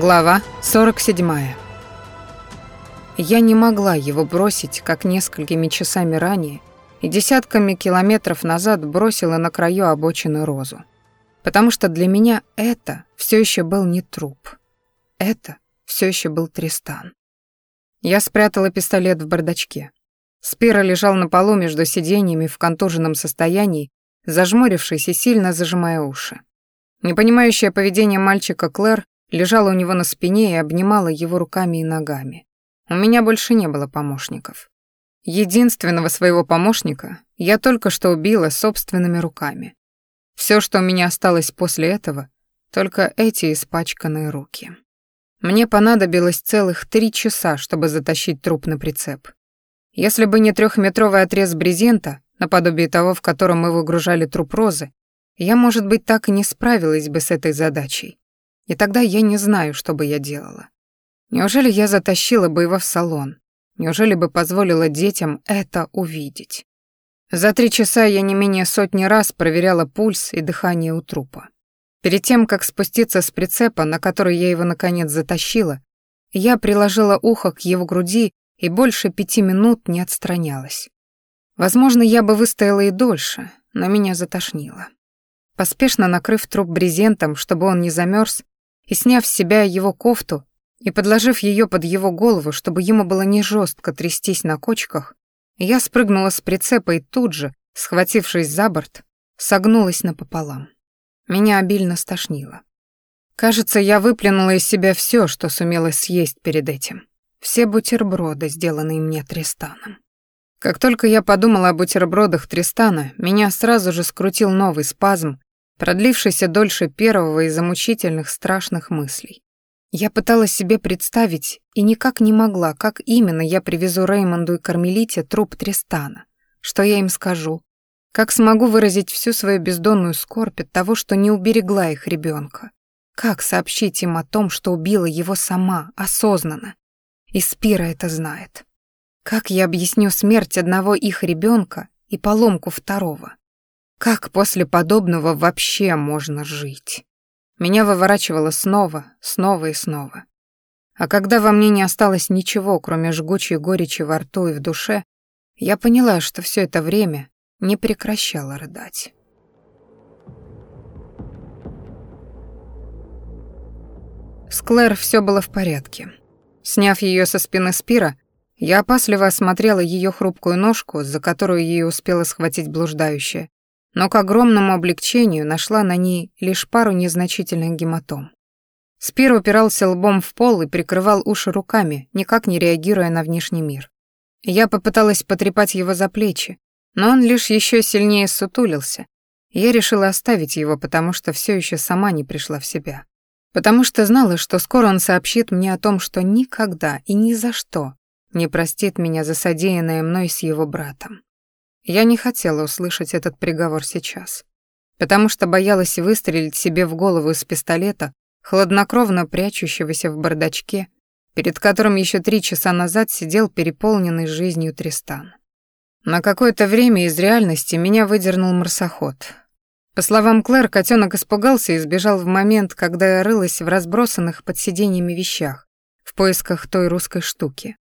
Глава 47. Я не могла его бросить, как несколькими часами ранее, и десятками километров назад бросила на краю обочины розу. Потому что для меня это все еще был не труп. Это все еще был Тристан. Я спрятала пистолет в бардачке. Спира лежал на полу между сиденьями в контуженном состоянии, зажмурившись и сильно зажимая уши. Непонимающее поведение мальчика Клэр лежала у него на спине и обнимала его руками и ногами. У меня больше не было помощников. Единственного своего помощника я только что убила собственными руками. Все, что у меня осталось после этого, только эти испачканные руки. Мне понадобилось целых три часа, чтобы затащить труп на прицеп. Если бы не трехметровый отрез брезента, наподобие того, в котором мы выгружали труп розы, я, может быть, так и не справилась бы с этой задачей. И тогда я не знаю, что бы я делала. Неужели я затащила бы его в салон? Неужели бы позволила детям это увидеть? За три часа я не менее сотни раз проверяла пульс и дыхание у трупа. Перед тем, как спуститься с прицепа, на который я его наконец затащила, я приложила ухо к его груди и больше пяти минут не отстранялась. Возможно, я бы выстояла и дольше, но меня затошнило. Поспешно накрыв труп брезентом, чтобы он не замерз, и, сняв с себя его кофту и подложив ее под его голову, чтобы ему было не жестко трястись на кочках, я спрыгнула с прицепа и тут же, схватившись за борт, согнулась напополам. Меня обильно стошнило. Кажется, я выплюнула из себя все, что сумела съесть перед этим. Все бутерброды, сделанные мне Тристаном. Как только я подумала о бутербродах Тристана, меня сразу же скрутил новый спазм, продлившийся дольше первого из замучительных страшных мыслей. Я пыталась себе представить и никак не могла, как именно я привезу Реймонду и Кармелите труп Тристана, что я им скажу, как смогу выразить всю свою бездонную скорбь от того, что не уберегла их ребенка, как сообщить им о том, что убила его сама, осознанно. И Спира это знает. Как я объясню смерть одного их ребенка и поломку второго? Как после подобного вообще можно жить? Меня выворачивало снова, снова и снова. А когда во мне не осталось ничего, кроме жгучей горечи во рту и в душе, я поняла, что все это время не прекращала рыдать. С Клэр все было в порядке. Сняв ее со спины Спира, я опасливо осмотрела ее хрупкую ножку, за которую ей успела схватить блуждающая, но к огромному облегчению нашла на ней лишь пару незначительных гематом. Спир упирался лбом в пол и прикрывал уши руками, никак не реагируя на внешний мир. Я попыталась потрепать его за плечи, но он лишь еще сильнее сутулился. Я решила оставить его, потому что все еще сама не пришла в себя. Потому что знала, что скоро он сообщит мне о том, что никогда и ни за что не простит меня за содеянное мной с его братом. Я не хотела услышать этот приговор сейчас, потому что боялась выстрелить себе в голову из пистолета, хладнокровно прячущегося в бардачке, перед которым еще три часа назад сидел переполненный жизнью Тристан. На какое-то время из реальности меня выдернул марсоход. По словам Клэр, котенок испугался и сбежал в момент, когда я рылась в разбросанных под сиденьями вещах, в поисках той русской штуки.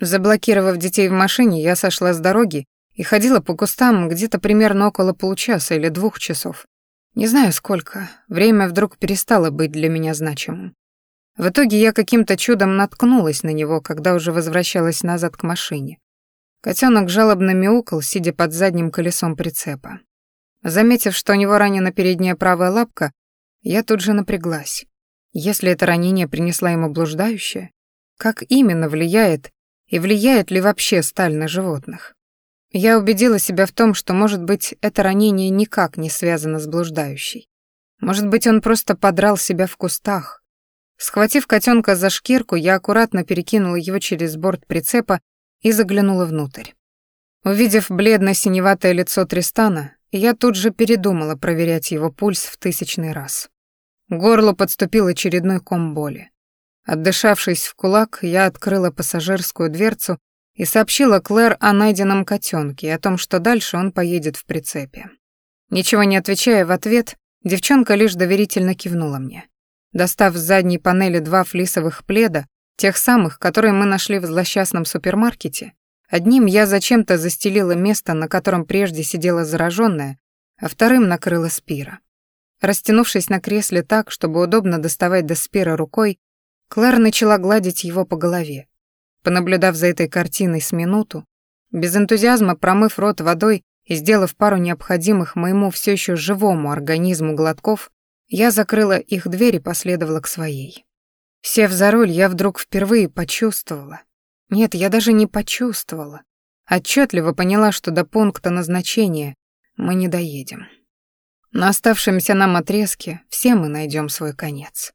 Заблокировав детей в машине, я сошла с дороги и ходила по кустам где-то примерно около получаса или двух часов. Не знаю сколько, время вдруг перестало быть для меня значимым. В итоге я каким-то чудом наткнулась на него, когда уже возвращалась назад к машине. Котенок жалобно мяукал, сидя под задним колесом прицепа. Заметив, что у него ранена передняя правая лапка, я тут же напряглась. Если это ранение принесла ему блуждающее, как именно влияет и влияет ли вообще сталь на животных? Я убедила себя в том, что, может быть, это ранение никак не связано с блуждающей. Может быть, он просто подрал себя в кустах. Схватив котенка за шкирку, я аккуратно перекинула его через борт прицепа и заглянула внутрь. Увидев бледно-синеватое лицо Тристана, я тут же передумала проверять его пульс в тысячный раз. К горлу подступил очередной ком боли. Отдышавшись в кулак, я открыла пассажирскую дверцу и сообщила Клэр о найденном котенке и о том, что дальше он поедет в прицепе. Ничего не отвечая в ответ, девчонка лишь доверительно кивнула мне. Достав с задней панели два флисовых пледа, тех самых, которые мы нашли в злосчастном супермаркете, одним я зачем-то застелила место, на котором прежде сидела зараженная, а вторым накрыла спира. Растянувшись на кресле так, чтобы удобно доставать до спира рукой, Клэр начала гладить его по голове. Понаблюдав за этой картиной с минуту, без энтузиазма промыв рот водой и сделав пару необходимых моему все еще живому организму глотков, я закрыла их дверь и последовала к своей. Сев за руль, я вдруг впервые почувствовала. Нет, я даже не почувствовала. Отчетливо поняла, что до пункта назначения мы не доедем. На оставшемся нам отрезке все мы найдем свой конец.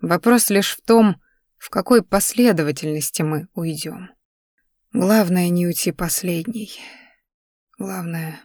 Вопрос лишь в том, в какой последовательности мы уйдем. Главное не уйти последней. Главное